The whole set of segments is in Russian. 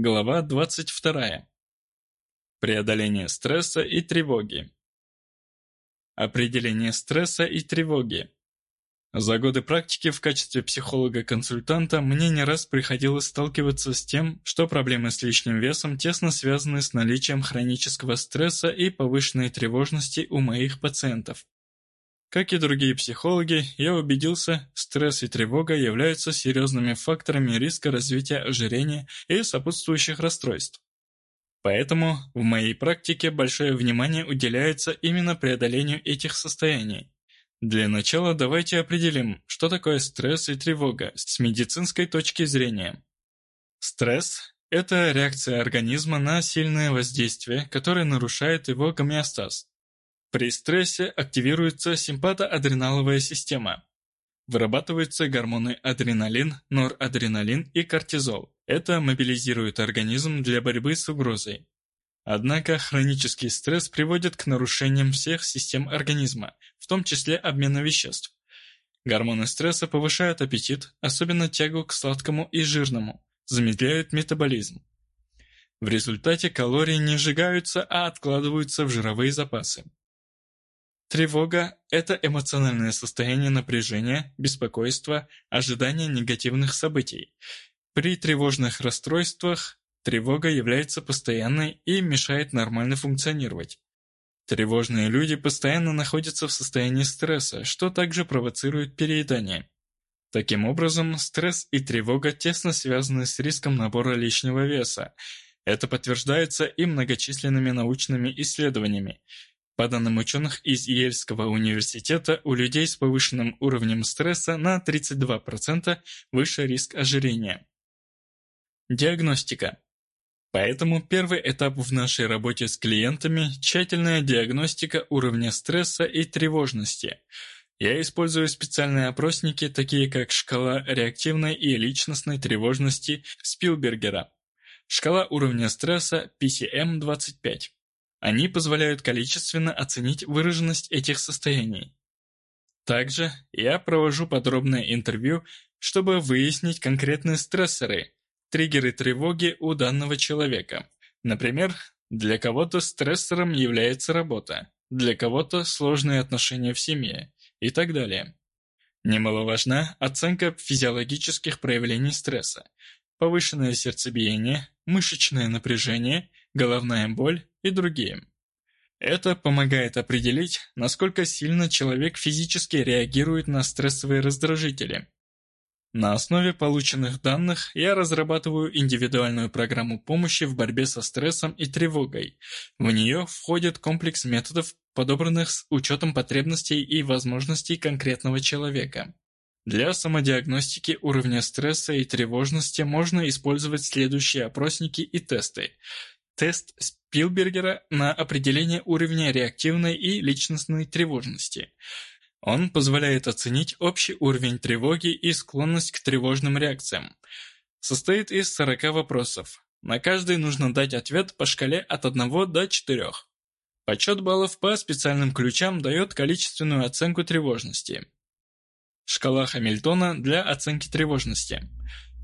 Глава 22. Преодоление стресса и тревоги. Определение стресса и тревоги. За годы практики в качестве психолога-консультанта мне не раз приходилось сталкиваться с тем, что проблемы с лишним весом тесно связаны с наличием хронического стресса и повышенной тревожности у моих пациентов. Как и другие психологи, я убедился, стресс и тревога являются серьезными факторами риска развития ожирения и сопутствующих расстройств. Поэтому в моей практике большое внимание уделяется именно преодолению этих состояний. Для начала давайте определим, что такое стресс и тревога с медицинской точки зрения. Стресс – это реакция организма на сильное воздействие, которое нарушает его гомеостаз. При стрессе активируется симпатоадреналовая система. Вырабатываются гормоны адреналин, норадреналин и кортизол. Это мобилизирует организм для борьбы с угрозой. Однако хронический стресс приводит к нарушениям всех систем организма, в том числе обмена веществ. Гормоны стресса повышают аппетит, особенно тягу к сладкому и жирному, замедляют метаболизм. В результате калории не сжигаются, а откладываются в жировые запасы. Тревога – это эмоциональное состояние напряжения, беспокойства, ожидания негативных событий. При тревожных расстройствах тревога является постоянной и мешает нормально функционировать. Тревожные люди постоянно находятся в состоянии стресса, что также провоцирует переедание. Таким образом, стресс и тревога тесно связаны с риском набора лишнего веса. Это подтверждается и многочисленными научными исследованиями. По данным ученых из Ельского университета, у людей с повышенным уровнем стресса на 32% выше риск ожирения. Диагностика. Поэтому первый этап в нашей работе с клиентами – тщательная диагностика уровня стресса и тревожности. Я использую специальные опросники, такие как шкала реактивной и личностной тревожности Спилбергера, шкала уровня стресса PCM-25. Они позволяют количественно оценить выраженность этих состояний. Также я провожу подробное интервью, чтобы выяснить конкретные стрессоры, триггеры тревоги у данного человека. Например, для кого-то стрессором является работа, для кого-то сложные отношения в семье и так далее. Немаловажна оценка физиологических проявлений стресса, повышенное сердцебиение, мышечное напряжение, головная боль и другие. Это помогает определить, насколько сильно человек физически реагирует на стрессовые раздражители. На основе полученных данных я разрабатываю индивидуальную программу помощи в борьбе со стрессом и тревогой. В нее входит комплекс методов, подобранных с учетом потребностей и возможностей конкретного человека. Для самодиагностики уровня стресса и тревожности можно использовать следующие опросники и тесты. Тест Спилбергера на определение уровня реактивной и личностной тревожности. Он позволяет оценить общий уровень тревоги и склонность к тревожным реакциям. Состоит из 40 вопросов. На каждый нужно дать ответ по шкале от 1 до 4. Подсчет баллов по специальным ключам дает количественную оценку тревожности. Шкала Хамильтона для оценки тревожности.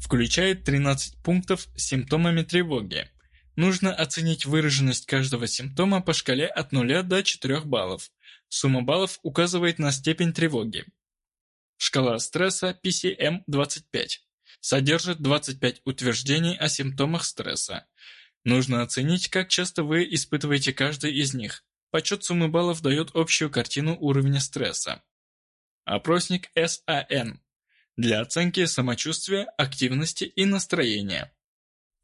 Включает 13 пунктов с симптомами тревоги. Нужно оценить выраженность каждого симптома по шкале от 0 до 4 баллов. Сумма баллов указывает на степень тревоги. Шкала стресса PCM-25 содержит 25 утверждений о симптомах стресса. Нужно оценить, как часто вы испытываете каждый из них. Подсчет суммы баллов дает общую картину уровня стресса. Опросник SAN для оценки самочувствия, активности и настроения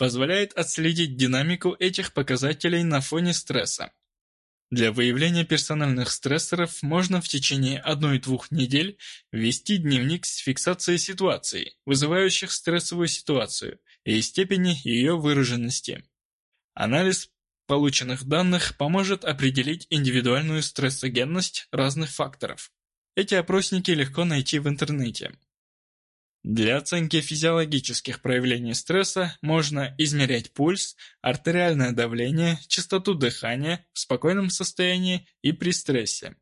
позволяет отследить динамику этих показателей на фоне стресса. Для выявления персональных стрессоров можно в течение 1-2 недель вести дневник с фиксацией ситуаций, вызывающих стрессовую ситуацию, и степени ее выраженности. Анализ полученных данных поможет определить индивидуальную стрессогенность разных факторов. Эти опросники легко найти в интернете. Для оценки физиологических проявлений стресса можно измерять пульс, артериальное давление, частоту дыхания в спокойном состоянии и при стрессе.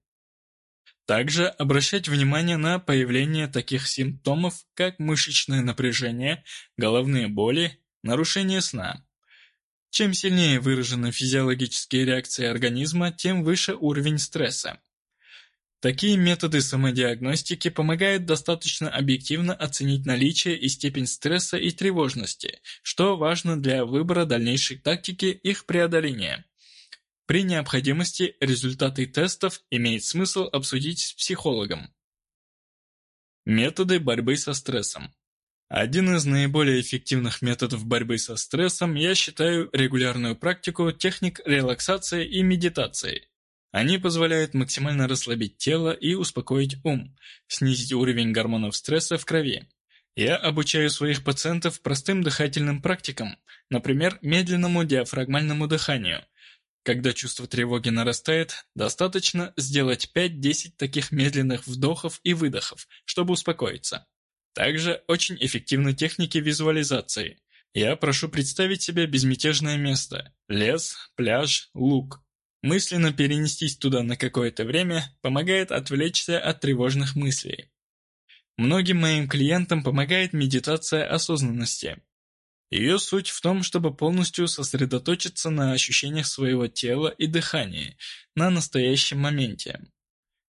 Также обращать внимание на появление таких симптомов, как мышечное напряжение, головные боли, нарушение сна. Чем сильнее выражены физиологические реакции организма, тем выше уровень стресса. Такие методы самодиагностики помогают достаточно объективно оценить наличие и степень стресса и тревожности, что важно для выбора дальнейшей тактики их преодоления. При необходимости результаты тестов имеет смысл обсудить с психологом. Методы борьбы со стрессом. Один из наиболее эффективных методов борьбы со стрессом я считаю регулярную практику техник релаксации и медитации. Они позволяют максимально расслабить тело и успокоить ум, снизить уровень гормонов стресса в крови. Я обучаю своих пациентов простым дыхательным практикам, например, медленному диафрагмальному дыханию. Когда чувство тревоги нарастает, достаточно сделать 5-10 таких медленных вдохов и выдохов, чтобы успокоиться. Также очень эффективны техники визуализации. Я прошу представить себе безмятежное место – лес, пляж, луг. Мысленно перенестись туда на какое-то время помогает отвлечься от тревожных мыслей. Многим моим клиентам помогает медитация осознанности. Ее суть в том, чтобы полностью сосредоточиться на ощущениях своего тела и дыхания, на настоящем моменте.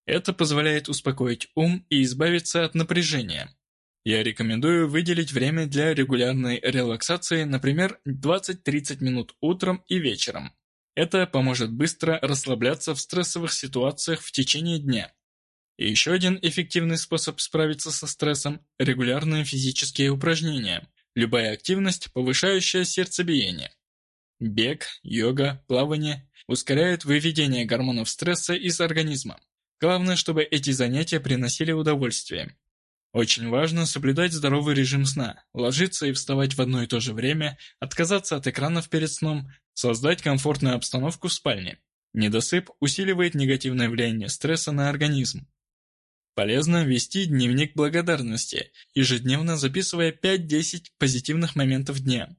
Это позволяет успокоить ум и избавиться от напряжения. Я рекомендую выделить время для регулярной релаксации, например, 20-30 минут утром и вечером. Это поможет быстро расслабляться в стрессовых ситуациях в течение дня. И еще один эффективный способ справиться со стрессом – регулярные физические упражнения. Любая активность, повышающая сердцебиение. Бег, йога, плавание ускоряют выведение гормонов стресса из организма. Главное, чтобы эти занятия приносили удовольствие. Очень важно соблюдать здоровый режим сна, ложиться и вставать в одно и то же время, отказаться от экранов перед сном, создать комфортную обстановку в спальне. Недосып усиливает негативное влияние стресса на организм. Полезно вести дневник благодарности, ежедневно записывая 5-10 позитивных моментов дня.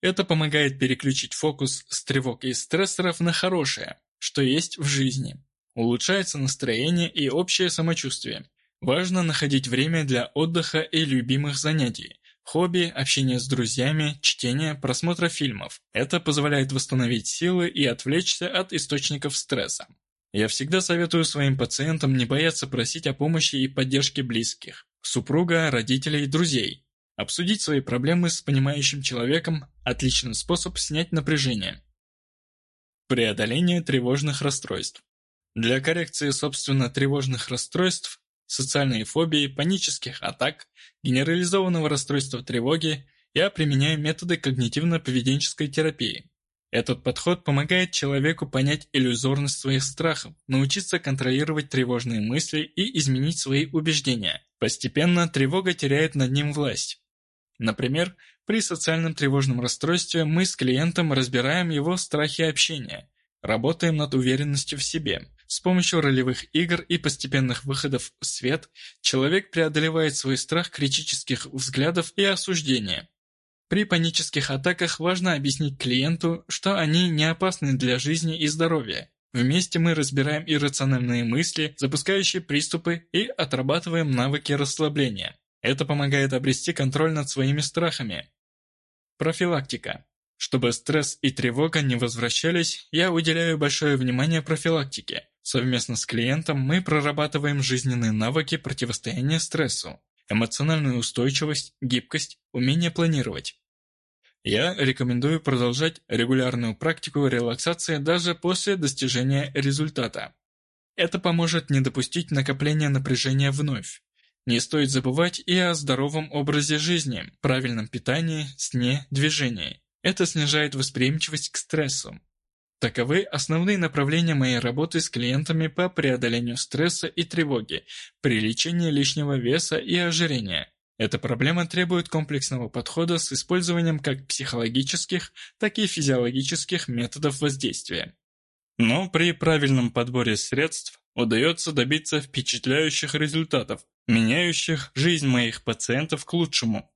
Это помогает переключить фокус с тревог и стрессоров на хорошее, что есть в жизни. Улучшается настроение и общее самочувствие. Важно находить время для отдыха и любимых занятий. Хобби, общение с друзьями, чтение, просмотра фильмов. Это позволяет восстановить силы и отвлечься от источников стресса. Я всегда советую своим пациентам не бояться просить о помощи и поддержке близких, супруга, родителей, друзей. Обсудить свои проблемы с понимающим человеком – отличный способ снять напряжение. Преодоление тревожных расстройств. Для коррекции собственно тревожных расстройств социальной фобии, панических атак, генерализованного расстройства тревоги, я применяю методы когнитивно-поведенческой терапии. Этот подход помогает человеку понять иллюзорность своих страхов, научиться контролировать тревожные мысли и изменить свои убеждения. Постепенно тревога теряет над ним власть. Например, при социальном тревожном расстройстве мы с клиентом разбираем его страхи общения, работаем над уверенностью в себе, с помощью ролевых игр и постепенных выходов в свет человек преодолевает свой страх критических взглядов и осуждения. При панических атаках важно объяснить клиенту, что они не опасны для жизни и здоровья. Вместе мы разбираем иррациональные мысли, запускающие приступы и отрабатываем навыки расслабления. Это помогает обрести контроль над своими страхами. Профилактика. Чтобы стресс и тревога не возвращались, я уделяю большое внимание профилактике. Совместно с клиентом мы прорабатываем жизненные навыки противостояния стрессу, эмоциональную устойчивость, гибкость, умение планировать. Я рекомендую продолжать регулярную практику релаксации даже после достижения результата. Это поможет не допустить накопления напряжения вновь. Не стоит забывать и о здоровом образе жизни, правильном питании, сне, движении. Это снижает восприимчивость к стрессу. Таковы основные направления моей работы с клиентами по преодолению стресса и тревоги, при лечении лишнего веса и ожирения. Эта проблема требует комплексного подхода с использованием как психологических, так и физиологических методов воздействия. Но при правильном подборе средств удается добиться впечатляющих результатов, меняющих жизнь моих пациентов к лучшему.